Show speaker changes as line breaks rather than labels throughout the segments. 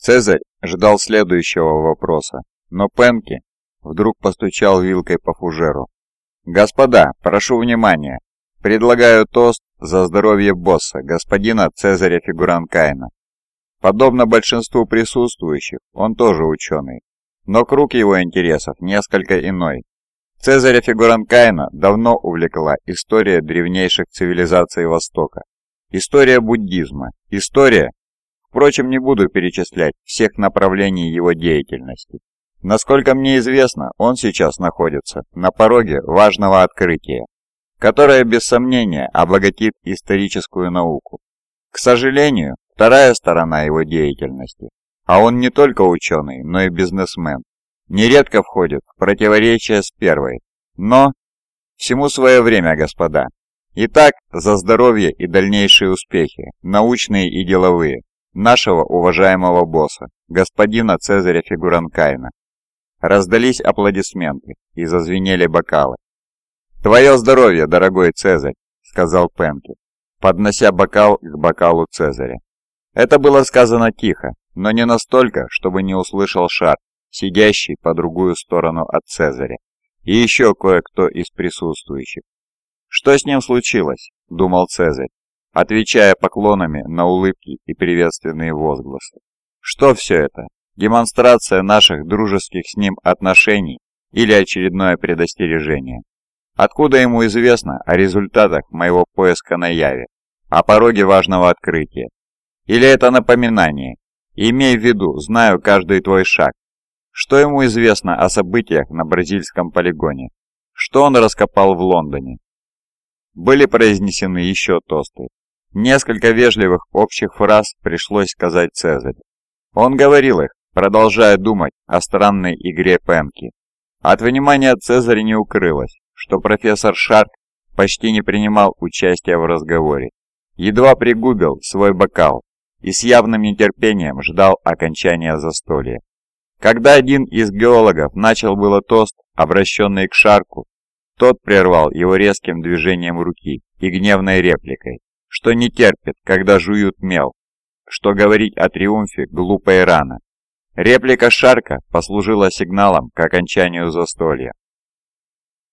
Цезарь ждал следующего вопроса, но Пенки вдруг постучал вилкой по фужеру. «Господа, прошу внимания. Предлагаю тост за здоровье босса, господина Цезаря Фигуранкайна. Подобно большинству присутствующих, он тоже ученый, но круг его интересов несколько иной. Цезаря Фигуранкайна давно увлекла история древнейших цивилизаций Востока, история буддизма, история, впрочем, не буду перечислять всех направлений его деятельности. Насколько мне известно, он сейчас находится на пороге важного открытия, которое без сомнения обогатит историческую науку. К сожалению, вторая сторона его деятельности, а он не только ученый, но и бизнесмен, нередко входит в противоречие с первой. Но всему свое время, господа. Итак, за здоровье и дальнейшие успехи, научные и деловые, нашего уважаемого босса, господина Цезаря Фигуранкайна. Раздались аплодисменты и зазвенели бокалы. «Твое здоровье, дорогой Цезарь!» — сказал Пенки, поднося бокал к бокалу Цезаря. Это было сказано тихо, но не настолько, чтобы не услышал Шар, сидящий по другую сторону от Цезаря, и еще кое-кто из присутствующих. «Что с ним случилось?» — думал Цезарь, отвечая поклонами на улыбки и приветственные возгласы. «Что все это? Демонстрация наших дружеских с ним отношений или очередное предостережение?» Откуда ему известно о результатах моего поиска на Яве, о пороге важного открытия? Или это напоминание? Имей в виду, знаю каждый твой шаг. Что ему известно о событиях на бразильском полигоне? Что он раскопал в Лондоне? Были произнесены еще тосты. Несколько вежливых общих фраз пришлось сказать Цезарю. Он говорил их, продолжая думать о странной игре Пенки. От внимания Цезаря не укрылось, что профессор Шарк почти не принимал участия в разговоре, едва пригубил свой бокал и с явным нетерпением ждал окончания застолья. Когда один из геологов начал было тост, обращенный к Шарку, тот прервал его резким движением руки и гневной репликой, что не терпит, когда жуют мел, что говорить о триумфе глупо и рано. Реплика Шарка послужила сигналом к окончанию застолья.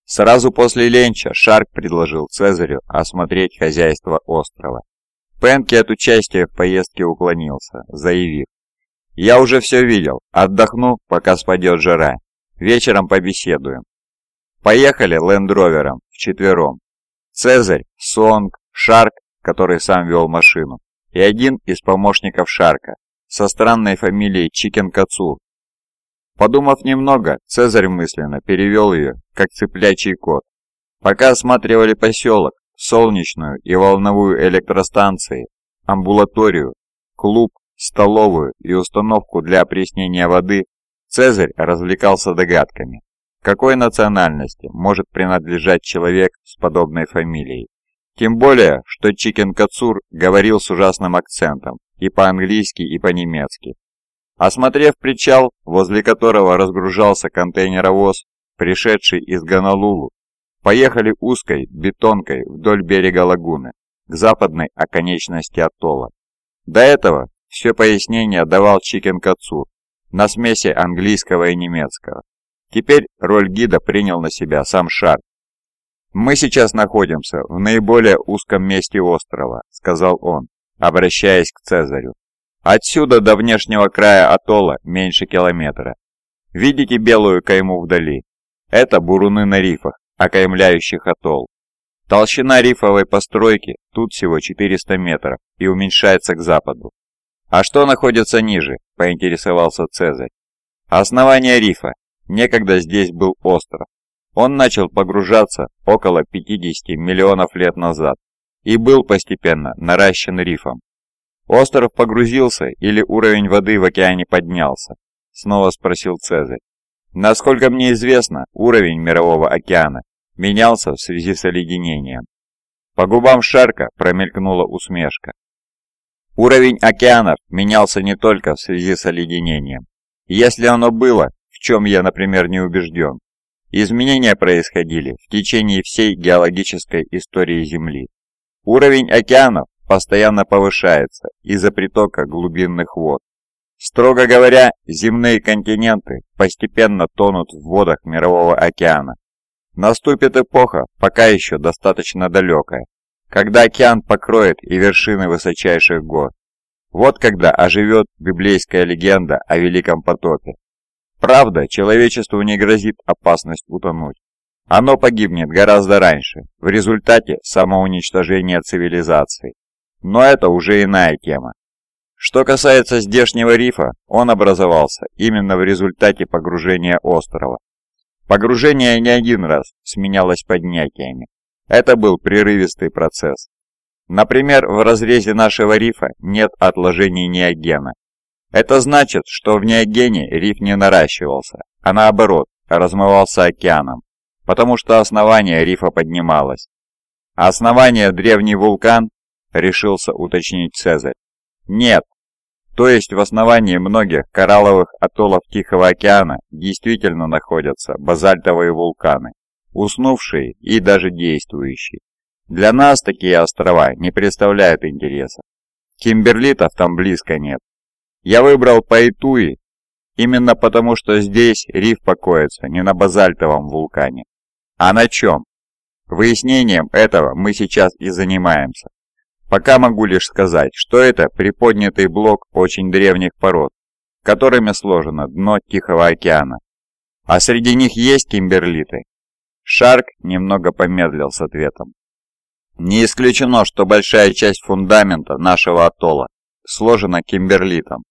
Сразу после ленча Шарк предложил Цезарю осмотреть хозяйство острова. Пенки от участия в поездке уклонился, заявив, «Я уже все видел, отдохну, пока спадет жара. Вечером побеседуем». Поехали лендровером вчетвером. Цезарь, Сонг, Шарк, который сам вел машину, и один из помощников Шарка, со странной фамилией Чикен Кацур, Подумав немного, Цезарь мысленно перевел ее, как цыплячий кот. Пока осматривали поселок, солнечную и волновую электростанции, амбулаторию, клуб, столовую и установку для опреснения воды, Цезарь развлекался догадками, какой национальности может принадлежать человек с подобной фамилией. Тем более, что Чикен Кацур говорил с ужасным акцентом и по-английски, и по-немецки, Осмотрев причал, возле которого разгружался контейнеровоз, пришедший из Гонолулу, поехали узкой бетонкой вдоль берега лагуны, к западной оконечности атолла. До этого все пояснение давал Чикен Кацур на смеси английского и немецкого. Теперь роль гида принял на себя сам Шар. «Мы сейчас находимся в наиболее узком месте острова», — сказал он, обращаясь к Цезарю. Отсюда до внешнего края атолла меньше километра. Видите белую кайму вдали? Это буруны на рифах, окаймляющих атолл. Толщина рифовой постройки тут всего 400 метров и уменьшается к западу. А что находится ниже, поинтересовался Цезарь. Основание рифа. Некогда здесь был остров. Он начал погружаться около 50 миллионов лет назад и был постепенно наращен рифом. «Остров погрузился или уровень воды в океане поднялся?» — снова спросил Цезарь. «Насколько мне известно, уровень Мирового океана менялся в связи с оледенением». По губам Шарка промелькнула усмешка. Уровень океанов менялся не только в связи с оледенением. Если оно было, в чем я, например, не убежден, изменения происходили в течение всей геологической истории Земли. Уровень океанов постоянно повышается из-за притока глубинных вод. Строго говоря, земные континенты постепенно тонут в водах Мирового океана. Наступит эпоха, пока еще достаточно далекая, когда океан покроет и вершины высочайших гор. Вот когда оживет библейская легенда о Великом потопе. Правда, человечеству не грозит опасность утонуть. Оно погибнет гораздо раньше, в результате самоуничтожения цивилизации. Но это уже иная тема. Что касается здешнего рифа, он образовался именно в результате погружения острова. Погружение не один раз сменялось поднятиями. Это был прерывистый процесс. Например, в разрезе нашего рифа нет отложений неогена. Это значит, что в неогене риф не наращивался, а наоборот, размывался океаном, потому что основание рифа поднималось. А основание древний вулкан, решился уточнить Цезарь. Нет. То есть в основании многих коралловых атоллов Тихого океана действительно находятся базальтовые вулканы, уснувшие и даже действующие. Для нас такие острова не представляют интереса. Кимберлитов там близко нет. Я выбрал Пайтуи именно потому, что здесь риф покоится не на базальтовом вулкане. А на чем? Выяснением этого мы сейчас и занимаемся. Пока могу лишь сказать, что это приподнятый блок очень древних пород, которыми сложено дно Тихого океана. А среди них есть кимберлиты? Шарк немного помедлил с ответом. Не исключено, что большая часть фундамента нашего атолла сложена кимберлитом.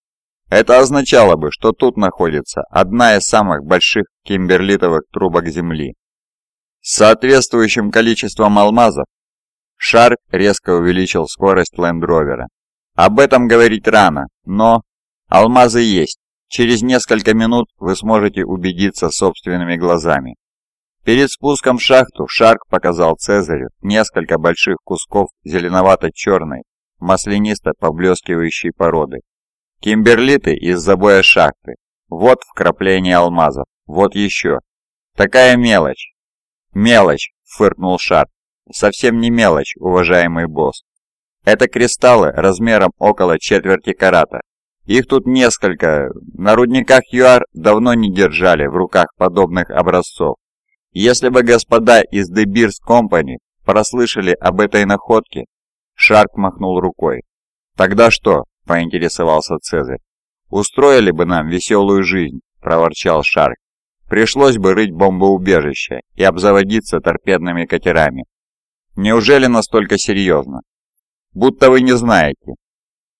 Это означало бы, что тут находится одна из самых больших кимберлитовых трубок Земли. С соответствующим количеством алмазов Шарк резко увеличил скорость лендровера. Об этом говорить рано, но алмазы есть. Через несколько минут вы сможете убедиться собственными глазами. Перед спуском в шахту Шарк показал Цезарю несколько больших кусков зеленовато-черной, маслянисто поблескивающей породы. Кимберлиты из забоя шахты. Вот вкрапление алмазов. Вот еще. Такая мелочь. Мелочь, фыркнул Шарк. Совсем не мелочь, уважаемый босс. Это кристаллы размером около четверти карата. Их тут несколько. На рудниках ЮАР давно не держали в руках подобных образцов. Если бы господа из The Beers Company прослышали об этой находке, Шарк махнул рукой. «Тогда что?» – поинтересовался Цезарь. «Устроили бы нам веселую жизнь», – проворчал Шарк. «Пришлось бы рыть бомбоубежище и обзаводиться торпедными катерами. Неужели настолько серьезно? Будто вы не знаете.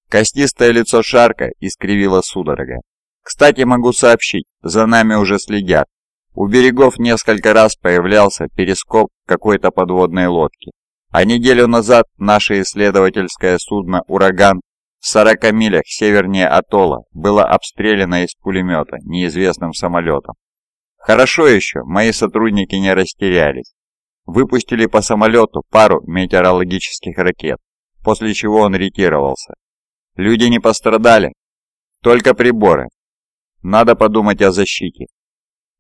Костистое лицо Шарка искривило судорога. Кстати, могу сообщить, за нами уже следят. У берегов несколько раз появлялся перископ какой-то подводной лодки. А неделю назад наше исследовательское судно «Ураган» в 40 милях севернее атолла было обстреляно из пулемета неизвестным самолетом. Хорошо еще, мои сотрудники не растерялись выпустили по самолету пару метеорологических ракет, после чего он ретировался. Люди не пострадали, только приборы. Надо подумать о защите.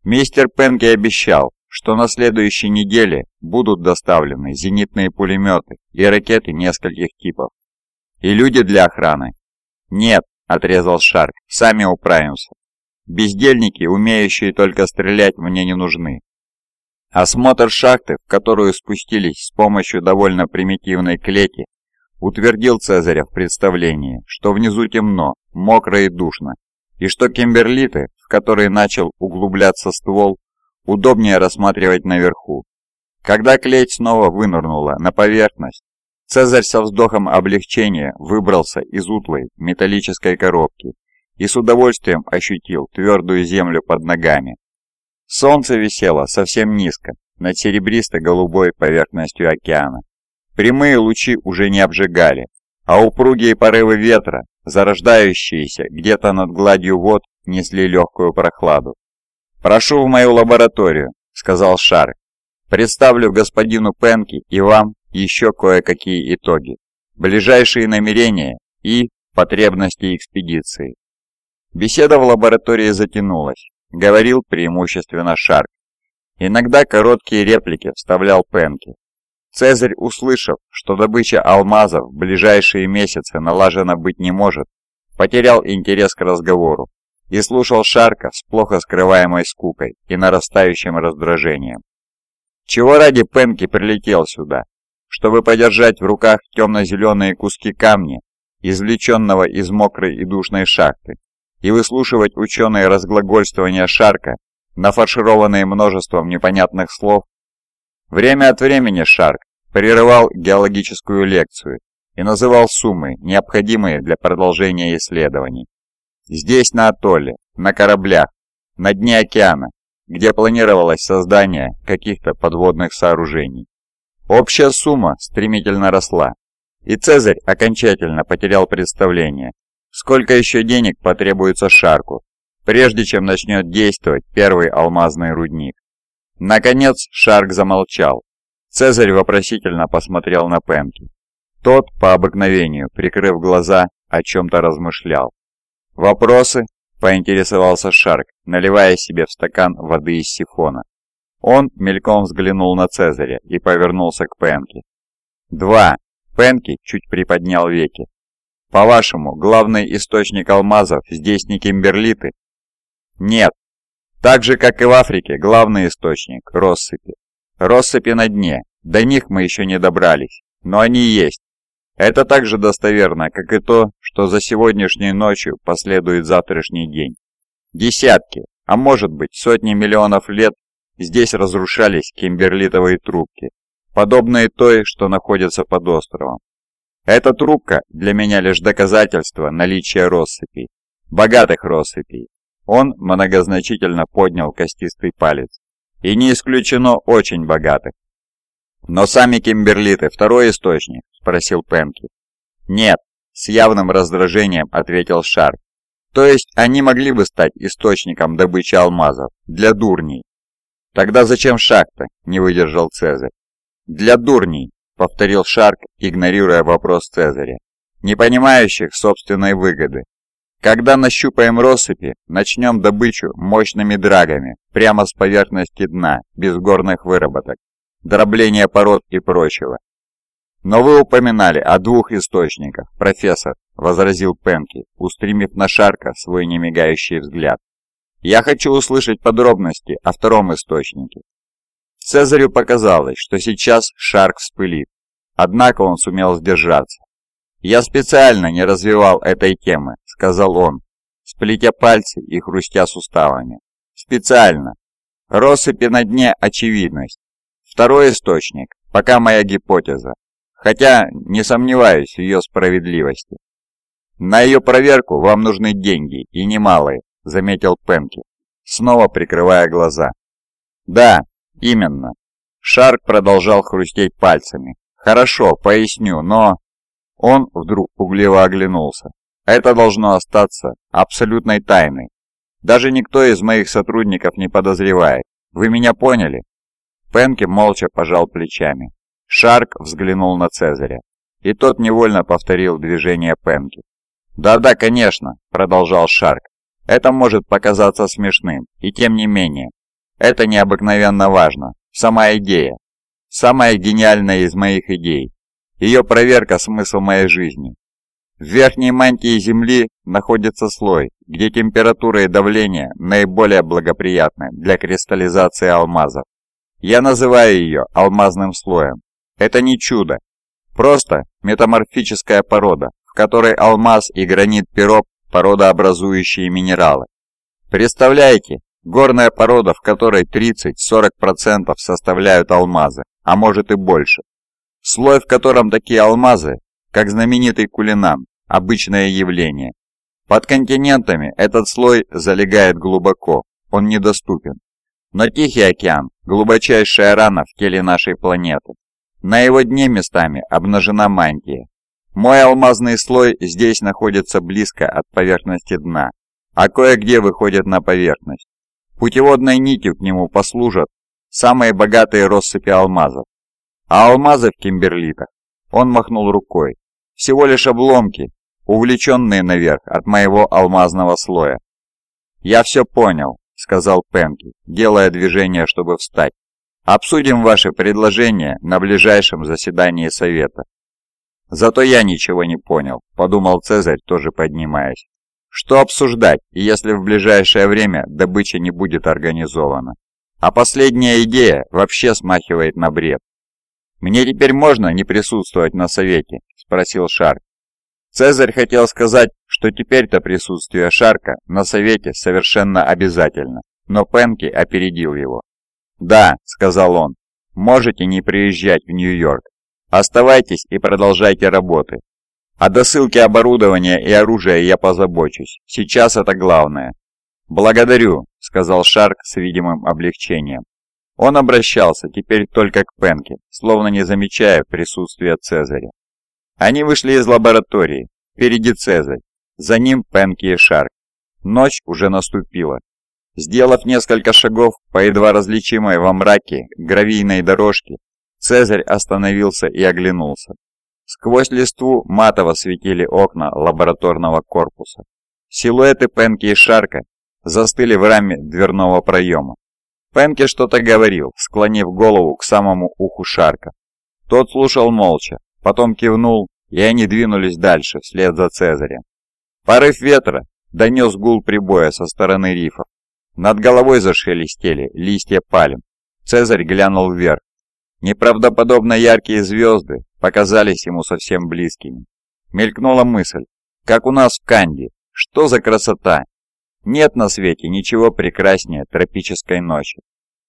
Мистер Пенки обещал, что на следующей неделе будут доставлены зенитные пулеметы и ракеты нескольких типов. И люди для охраны. Нет, отрезал Шарк, сами управимся. Бездельники, умеющие только стрелять, мне не нужны. Осмотр шахты, в которую спустились с помощью довольно примитивной клети, утвердил Цезаря в представлении, что внизу темно, мокро и душно, и что кимберлиты, в которые начал углубляться ствол, удобнее рассматривать наверху. Когда клеть снова вынырнула на поверхность, Цезарь со вздохом облегчения выбрался из утлой металлической коробки и с удовольствием ощутил твердую землю под ногами. Солнце висело совсем низко, над серебристо-голубой поверхностью океана. Прямые лучи уже не обжигали, а упругие порывы ветра, зарождающиеся где-то над гладью вод, несли легкую прохладу. «Прошу в мою лабораторию», — сказал Шар. «Представлю господину Пенки и вам еще кое-какие итоги, ближайшие намерения и потребности экспедиции». Беседа в лаборатории затянулась говорил преимущественно Шарк. Иногда короткие реплики вставлял Пенки. Цезарь, услышав, что добыча алмазов в ближайшие месяцы налажена быть не может, потерял интерес к разговору и слушал Шарка с плохо скрываемой скукой и нарастающим раздражением. Чего ради Пенки прилетел сюда? Чтобы подержать в руках темно-зеленые куски камня, извлеченного из мокрой и душной шахты, и выслушивать ученые разглагольствования Шарка, нафаршированные множеством непонятных слов? Время от времени Шарк прерывал геологическую лекцию и называл суммы, необходимые для продолжения исследований. Здесь, на атолле, на кораблях, на дне океана, где планировалось создание каких-то подводных сооружений. Общая сумма стремительно росла, и Цезарь окончательно потерял представление, сколько еще денег потребуется Шарку, прежде чем начнет действовать первый алмазный рудник. Наконец Шарк замолчал. Цезарь вопросительно посмотрел на Пенки. Тот, по обыкновению, прикрыв глаза, о чем-то размышлял. «Вопросы?» – поинтересовался Шарк, наливая себе в стакан воды из сифона. Он мельком взглянул на Цезаря и повернулся к Пенке. «Два!» – Пенки чуть приподнял веки. «По-вашему, главный источник алмазов здесь не кимберлиты?» «Нет. Так же, как и в Африке, главный источник – россыпи. Россыпи на дне, до них мы еще не добрались, но они есть. Это так же достоверно, как и то, что за сегодняшней ночью последует завтрашний день. Десятки, а может быть сотни миллионов лет здесь разрушались кимберлитовые трубки, подобные той, что находится под островом. Эта трубка для меня лишь доказательство наличия россыпей, богатых россыпей. Он многозначительно поднял костистый палец. И не исключено очень богатых. Но сами кимберлиты – второй источник, спросил Пенки. «Нет», — с явным раздражением ответил Шарк. «То есть они могли бы стать источником добычи алмазов для дурней?» «Тогда зачем шахта?» — не выдержал Цезарь. «Для дурней», — повторил Шарк, игнорируя вопрос Цезаря, не понимающих собственной выгоды. «Когда нащупаем россыпи, начнем добычу мощными драгами, прямо с поверхности дна, без горных выработок, дробления пород и прочего. «Но вы упоминали о двух источниках, профессор», — возразил Пенки, устремив на Шарка свой немигающий взгляд. «Я хочу услышать подробности о втором источнике». Цезарю показалось, что сейчас Шарк вспылит, однако он сумел сдержаться. «Я специально не развивал этой темы», — сказал он, сплетя пальцы и хрустя суставами. «Специально. Россыпи на дне – очевидность. Второй источник – пока моя гипотеза хотя не сомневаюсь в ее справедливости. На ее проверку вам нужны деньги, и немалые, заметил Пенки, снова прикрывая глаза. Да, именно. Шарк продолжал хрустеть пальцами. Хорошо, поясню, но... Он вдруг пугливо оглянулся. Это должно остаться абсолютной тайной. Даже никто из моих сотрудников не подозревает. Вы меня поняли? Пенки молча пожал плечами. Шарк взглянул на Цезаря, и тот невольно повторил движение Пенки. «Да-да, конечно», — продолжал Шарк. «Это может показаться смешным, и тем не менее. Это необыкновенно важно. Сама идея. Самая гениальная из моих идей. Ее проверка – смысл моей жизни. В верхней мантии Земли находится слой, где температура и давление наиболее благоприятны для кристаллизации алмазов. Я называю ее алмазным слоем. Это не чудо. Просто метаморфическая порода, в которой алмаз и гранит-пирог – породообразующие минералы. Представляете, горная порода, в которой 30-40% составляют алмазы, а может и больше. Слой, в котором такие алмазы, как знаменитый кулинан, обычное явление. Под континентами этот слой залегает глубоко, он недоступен. Но Тихий океан – глубочайшая рана в теле нашей планеты. На его дне местами обнажена мантия. Мой алмазный слой здесь находится близко от поверхности дна, а кое-где выходит на поверхность. Путеводной нитью к нему послужат самые богатые россыпи алмазов. А алмазы в кимберлитах, он махнул рукой, всего лишь обломки, увлеченные наверх от моего алмазного слоя. «Я все понял», — сказал Пенки, делая движение, чтобы встать. Обсудим ваши предложения на ближайшем заседании Совета. Зато я ничего не понял, подумал Цезарь, тоже поднимаясь. Что обсуждать, если в ближайшее время добыча не будет организована? А последняя идея вообще смахивает на бред. «Мне теперь можно не присутствовать на совете?» – спросил Шарк. Цезарь хотел сказать, что теперь-то присутствие Шарка на совете совершенно обязательно, но Пенки опередил его. «Да», – сказал он, – «можете не приезжать в Нью-Йорк. Оставайтесь и продолжайте работы. О досылке оборудования и оружия я позабочусь. Сейчас это главное. «Благодарю», — сказал Шарк с видимым облегчением. Он обращался теперь только к Пенке, словно не замечая присутствия Цезаря. Они вышли из лаборатории. Впереди Цезарь. За ним Пенки и Шарк. Ночь уже наступила. Сделав несколько шагов по едва различимой во мраке гравийной дорожке, Цезарь остановился и оглянулся. Сквозь листву матово светили окна лабораторного корпуса. Силуэты Пенки и Шарка застыли в раме дверного проема. Пенки что-то говорил, склонив голову к самому уху Шарка. Тот слушал молча, потом кивнул, и они двинулись дальше, вслед за Цезарем. Порыв ветра донес гул прибоя со стороны рифов. Над головой зашелестели листья пальм. Цезарь глянул вверх. Неправдоподобно яркие звезды показались ему совсем близкими. Мелькнула мысль, как у нас в Канде, что за красота! Нет на свете ничего прекраснее тропической ночи.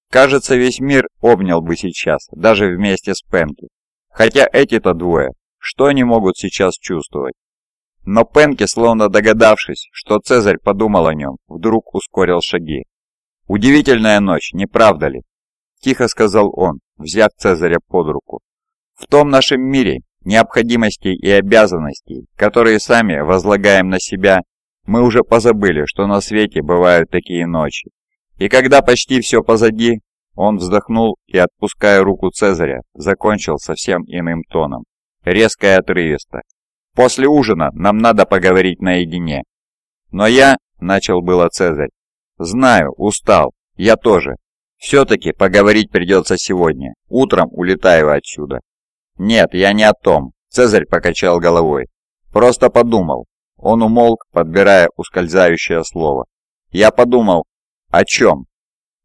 Кажется, весь мир обнял бы сейчас, даже вместе с Пенки. Хотя эти-то двое, что они могут сейчас чувствовать? Но Пенки, словно догадавшись, что Цезарь подумал о нем, вдруг ускорил шаги. «Удивительная ночь, не правда ли?» – тихо сказал он, взяв Цезаря под руку. В том нашем мире необходимостей и обязанностей, которые сами возлагаем на себя, мы уже позабыли, что на свете бывают такие ночи. И когда почти все позади, он вздохнул и, отпуская руку Цезаря, закончил совсем иным тоном. Резко и отрывисто. «После ужина нам надо поговорить наедине». «Но я...» — начал было Цезарь. «Знаю, устал. Я тоже. Все-таки поговорить придется сегодня. Утром улетаю отсюда. «Нет, я не о том», — Цезарь покачал головой. «Просто подумал». Он умолк, подбирая ускользающее слово. «Я подумал, о чем?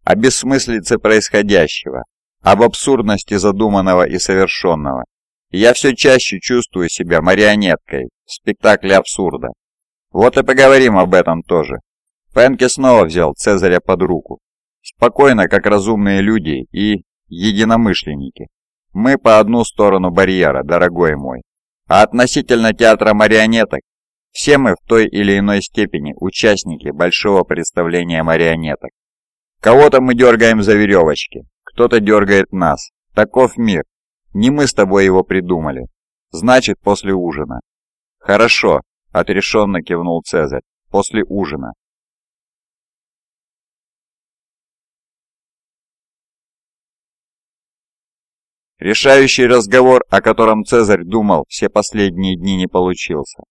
О бессмыслице происходящего, об абсурдности задуманного и совершенного. Я все чаще чувствую себя марионеткой в спектакле абсурда. Вот и поговорим об этом тоже». Пенке снова взял Цезаря под руку. Спокойно, как разумные люди и единомышленники. Мы по одну сторону барьера, дорогой мой. А относительно театра марионеток, все мы в той или иной степени участники большого представления марионеток. Кого-то мы дергаем за веревочки, кто-то дергает нас. Таков мир. Не мы с тобой его придумали. Значит, после ужина. Хорошо, отрешенно кивнул Цезарь. После ужина. Решающий разговор, о котором Цезарь думал все последние дни, не получился.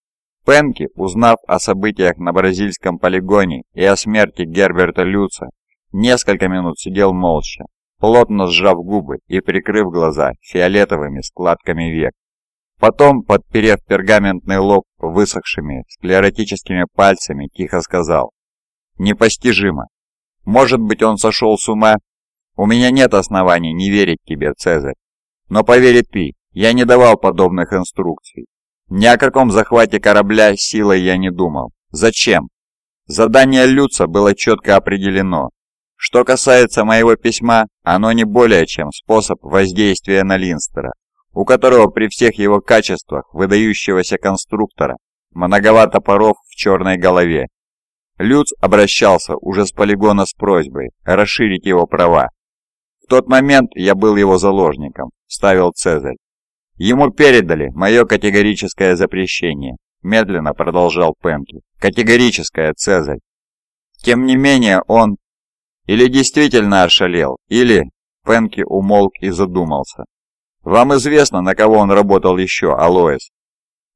Пенки, узнав о событиях на бразильском полигоне и о смерти Герберта Люца, несколько минут сидел молча, плотно сжав губы и прикрыв глаза фиолетовыми складками век. Потом, подперев пергаментный лоб высохшими склеротическими пальцами, тихо сказал «Непостижимо. Может быть, он сошел с ума? У меня нет оснований не верить тебе, Цезарь. Но поверь ты, я не давал подобных инструкций. Ни о каком захвате корабля силой я не думал. Зачем? Задание Люца было четко определено. Что касается моего письма, оно не более чем способ воздействия на Линстера, у которого при всех его качествах выдающегося конструктора многовато паров в черной голове. Люц обращался уже с полигона с просьбой расширить его права. В тот момент я был его заложником, вставил Цезарь. Ему передали мое категорическое запрещение, медленно продолжал Пенки. Категорическое, Цезарь. Тем не менее он или действительно ошалел, или... Пенки умолк и задумался. «Вам известно, на кого он работал еще, Алоэс?»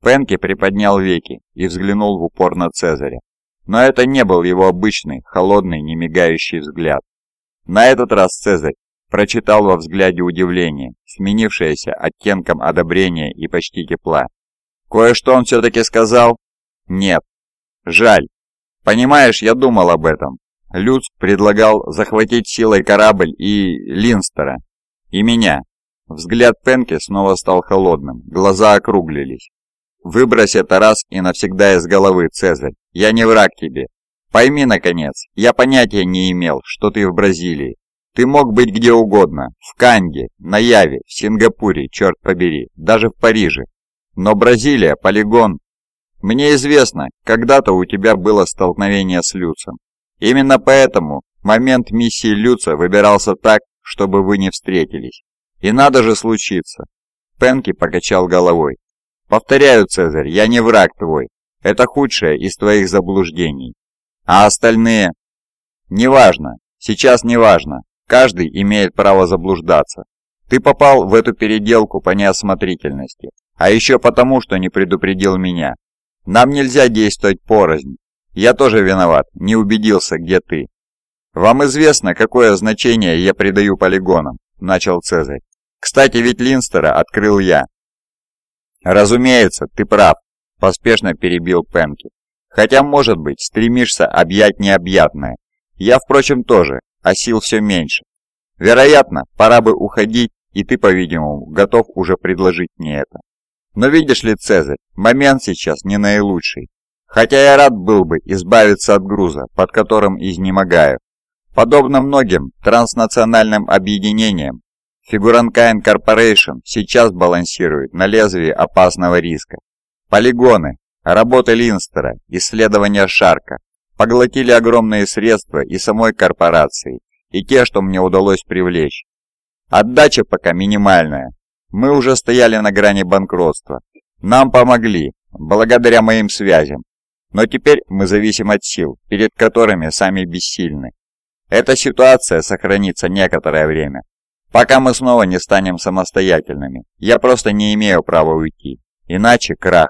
Пенки приподнял веки и взглянул в упор на Цезаря. Но это не был его обычный, холодный, немигающий взгляд. На этот раз Цезарь прочитал во взгляде удивление, сменившееся оттенком одобрения и почти тепла. Кое-что он все-таки сказал? Нет. Жаль. Понимаешь, я думал об этом. Люц предлагал захватить силой корабль и Линстера, и меня. Взгляд Пенки снова стал холодным, глаза округлились. «Выбрось это раз и навсегда из головы, Цезарь. Я не враг тебе. Пойми, наконец, я понятия не имел, что ты в Бразилии. Ты мог быть где угодно, в Канге, на Яве, в Сингапуре, черт побери, даже в Париже. Но Бразилия – полигон. Мне известно, когда-то у тебя было столкновение с Люцем. Именно поэтому момент миссии Люца выбирался так, чтобы вы не встретились. И надо же случиться. Пенки покачал головой. Повторяю, Цезарь, я не враг твой. Это худшее из твоих заблуждений. А остальные? Неважно. Сейчас неважно. Каждый имеет право заблуждаться. Ты попал в эту переделку по неосмотрительности. А еще потому, что не предупредил меня. Нам нельзя действовать порознь. Я тоже виноват, не убедился, где ты. Вам известно, какое значение я придаю полигонам, начал Цезарь. Кстати, ведь Линстера открыл я. «Разумеется, ты прав», – поспешно перебил Пенки. «Хотя, может быть, стремишься объять необъятное. Я, впрочем, тоже, а сил все меньше. Вероятно, пора бы уходить, и ты, по-видимому, готов уже предложить мне это. Но видишь ли, Цезарь, момент сейчас не наилучший. Хотя я рад был бы избавиться от груза, под которым изнемогаю. Подобно многим транснациональным объединениям, Фигуранкайн Корпорейшн сейчас балансирует на лезвии опасного риска. Полигоны, работы Линстера, исследования Шарка поглотили огромные средства и самой корпорации, и те, что мне удалось привлечь. Отдача пока минимальная. Мы уже стояли на грани банкротства. Нам помогли, благодаря моим связям. Но теперь мы зависим от сил, перед которыми сами бессильны. Эта ситуация сохранится некоторое время, Пока мы снова не станем самостоятельными, я просто не имею права уйти. Иначе крах.